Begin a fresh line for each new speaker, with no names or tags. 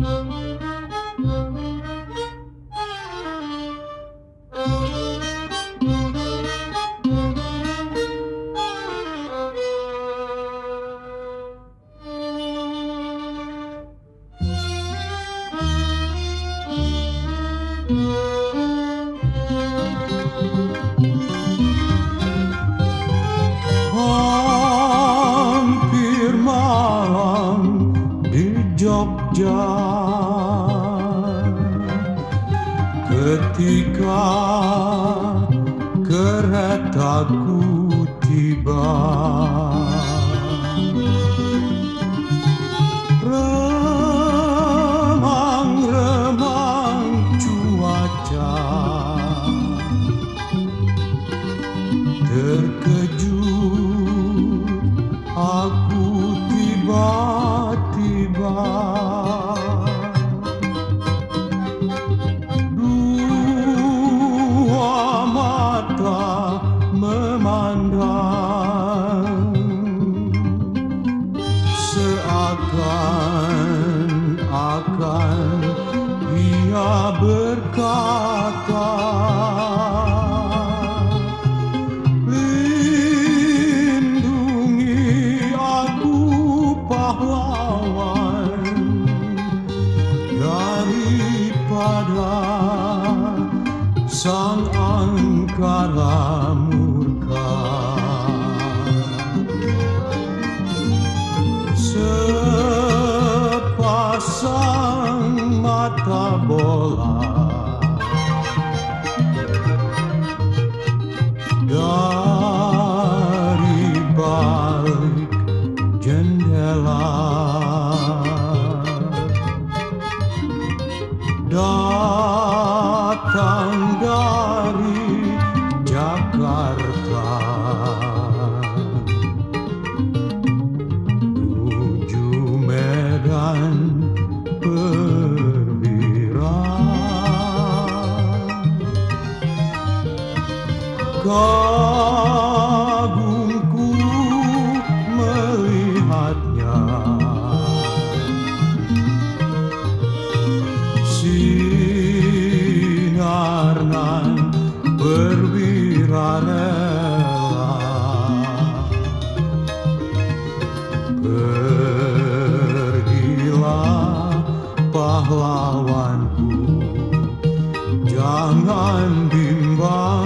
Música Ketika keretaku tiba Seakan-akan ia berkata Lindungi aku pahlawan Daripada sang angkara jendela. Datang dari Jakarta. Menuju Medan Perwira. Kau lawanku Jangan bimbang